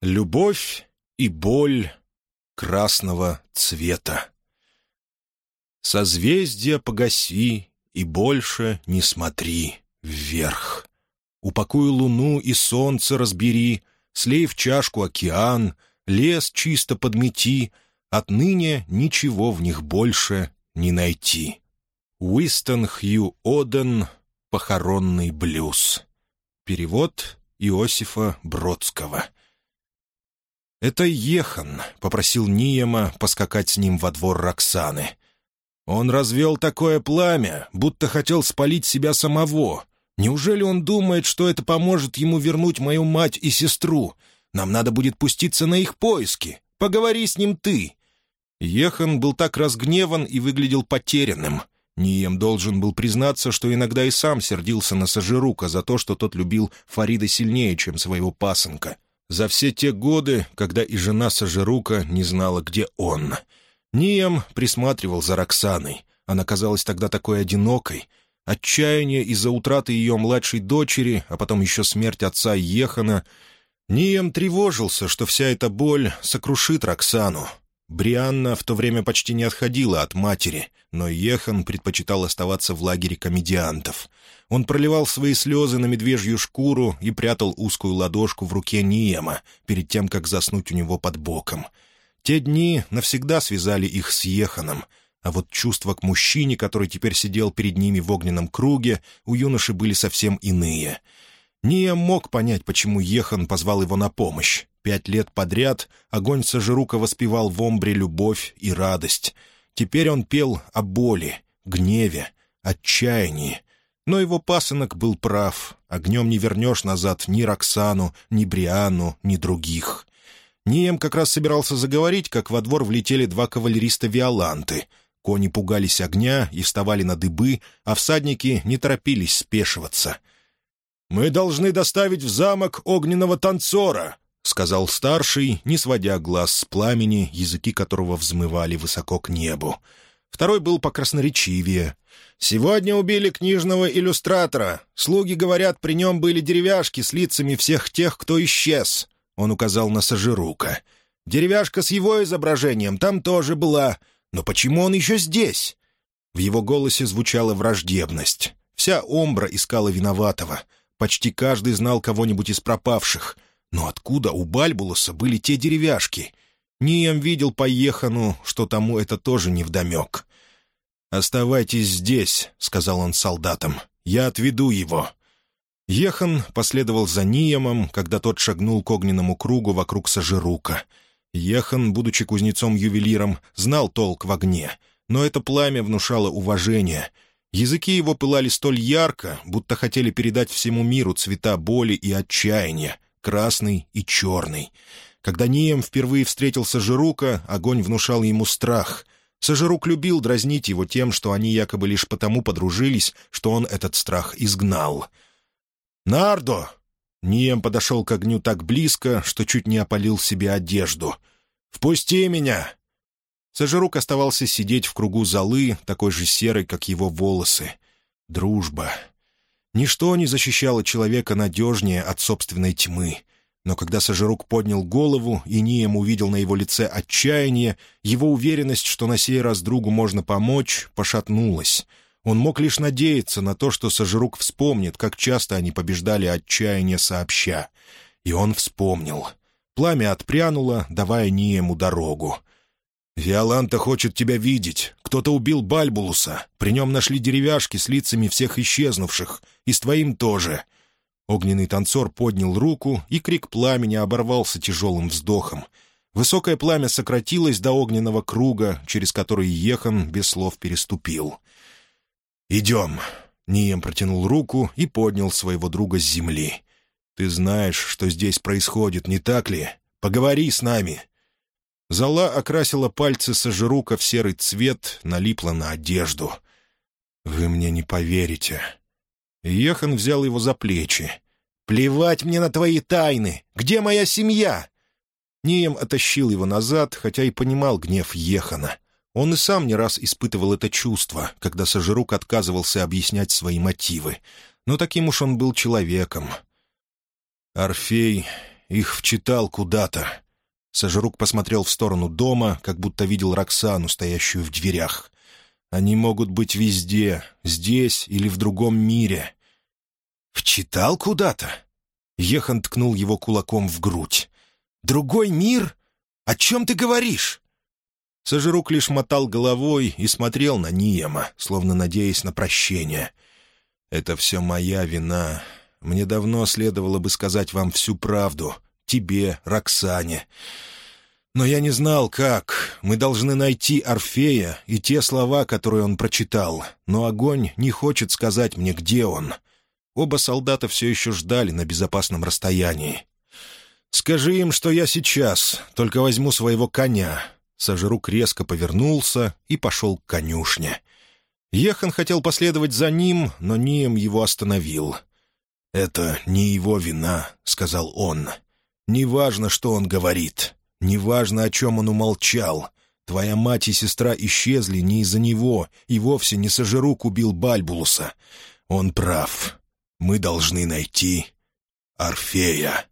Любовь и боль красного цвета. Созвездия погаси и больше не смотри вверх. Упакуй луну и солнце разбери, слей в чашку океан, лес чисто подмети, отныне ничего в них больше не найти. Уистон Хью Оден «Похоронный блюз». Перевод Иосифа Бродского. «Это Ехан», — попросил Ниема поскакать с ним во двор Роксаны. «Он развел такое пламя, будто хотел спалить себя самого. Неужели он думает, что это поможет ему вернуть мою мать и сестру? Нам надо будет пуститься на их поиски. Поговори с ним ты». Ехан был так разгневан и выглядел потерянным. Нием должен был признаться, что иногда и сам сердился на Сажирука за то, что тот любил Фарида сильнее, чем своего пасынка — за все те годы, когда и жена Сажирука не знала, где он. Нием присматривал за Роксаной. Она казалась тогда такой одинокой. Отчаяние из-за утраты ее младшей дочери, а потом еще смерть отца Ехана. Нием тревожился, что вся эта боль сокрушит Роксану. Брианна в то время почти не отходила от матери, но Ехан предпочитал оставаться в лагере комедиантов. Он проливал свои слезы на медвежью шкуру и прятал узкую ладошку в руке Ниема перед тем, как заснуть у него под боком. Те дни навсегда связали их с Еханом, а вот чувства к мужчине, который теперь сидел перед ними в огненном круге, у юноши были совсем иные. Нием мог понять, почему Ехан позвал его на помощь. Пять лет подряд огонь Сажирука воспевал в Омбре любовь и радость. Теперь он пел о боли, гневе, отчаянии. Но его пасынок был прав. Огнем не вернешь назад ни Роксану, ни Бриану, ни других. Нием как раз собирался заговорить, как во двор влетели два кавалериста Виоланты. Кони пугались огня и вставали на дыбы, а всадники не торопились спешиваться. «Мы должны доставить в замок огненного танцора», — сказал старший, не сводя глаз с пламени, языки которого взмывали высоко к небу. Второй был покрасноречивее. «Сегодня убили книжного иллюстратора. Слуги говорят, при нем были деревяшки с лицами всех тех, кто исчез». Он указал на Сажирука. «Деревяшка с его изображением там тоже была. Но почему он еще здесь?» В его голосе звучала враждебность. Вся Омбра искала виноватого. Почти каждый знал кого-нибудь из пропавших — но откуда у Бальбулоса были те деревяшки? Нием видел по Ехану, что тому это тоже невдомек. «Оставайтесь здесь», — сказал он солдатам. «Я отведу его». Ехан последовал за Ниемом, когда тот шагнул к огненному кругу вокруг Сажирука. Ехан, будучи кузнецом-ювелиром, знал толк в огне, но это пламя внушало уважение. Языки его пылали столь ярко, будто хотели передать всему миру цвета боли и отчаяния красный и черный. Когда Нием впервые встретился Жирука, огонь внушал ему страх. Сажирук любил дразнить его тем, что они якобы лишь потому подружились, что он этот страх изгнал. «Нардо!» Нием подошел к огню так близко, что чуть не опалил себе одежду. «Впусти меня!» Сажирук оставался сидеть в кругу золы, такой же серой, как его волосы. Дружба. Ничто не защищало человека надежнее от собственной тьмы. Но когда Сажирук поднял голову, и Нием увидел на его лице отчаяние, его уверенность, что на сей раз другу можно помочь, пошатнулась. Он мог лишь надеяться на то, что Сажирук вспомнит, как часто они побеждали отчаяние сообща. И он вспомнил. Пламя отпрянуло, давая Ниему дорогу. «Виоланта хочет тебя видеть. Кто-то убил Бальбулуса. При нем нашли деревяшки с лицами всех исчезнувших. И с твоим тоже». Огненный танцор поднял руку, и крик пламени оборвался тяжелым вздохом. Высокое пламя сократилось до огненного круга, через который Ехан без слов переступил. «Идем». Нием протянул руку и поднял своего друга с земли. «Ты знаешь, что здесь происходит, не так ли? Поговори с нами. Зола окрасила пальцы Сажирука в серый цвет, налипла на одежду. «Вы мне не поверите». Ехан взял его за плечи. «Плевать мне на твои тайны! Где моя семья?» Нием оттащил его назад, хотя и понимал гнев Ехана. Он и сам не раз испытывал это чувство, когда Сажирук отказывался объяснять свои мотивы. Но таким уж он был человеком. «Орфей их вчитал куда-то». Сожрук посмотрел в сторону дома, как будто видел Роксану, стоящую в дверях. «Они могут быть везде, здесь или в другом мире». «Вчитал куда-то?» Ехан ткнул его кулаком в грудь. «Другой мир? О чем ты говоришь?» Сожрук лишь мотал головой и смотрел на Ниема, словно надеясь на прощение. «Это все моя вина. Мне давно следовало бы сказать вам всю правду. Тебе, Роксане. Но я не знал, как. Мы должны найти Орфея и те слова, которые он прочитал. Но огонь не хочет сказать мне, где он». Оба солдата все еще ждали на безопасном расстоянии. «Скажи им, что я сейчас, только возьму своего коня». Сожрук резко повернулся и пошел к конюшне. Ехан хотел последовать за ним, но Нием его остановил. «Это не его вина», — сказал он. «Неважно, что он говорит, неважно, о чем он умолчал. Твоя мать и сестра исчезли не из-за него, и вовсе не Сожрук убил Бальбулуса. Он прав. Мы должны найти Орфея».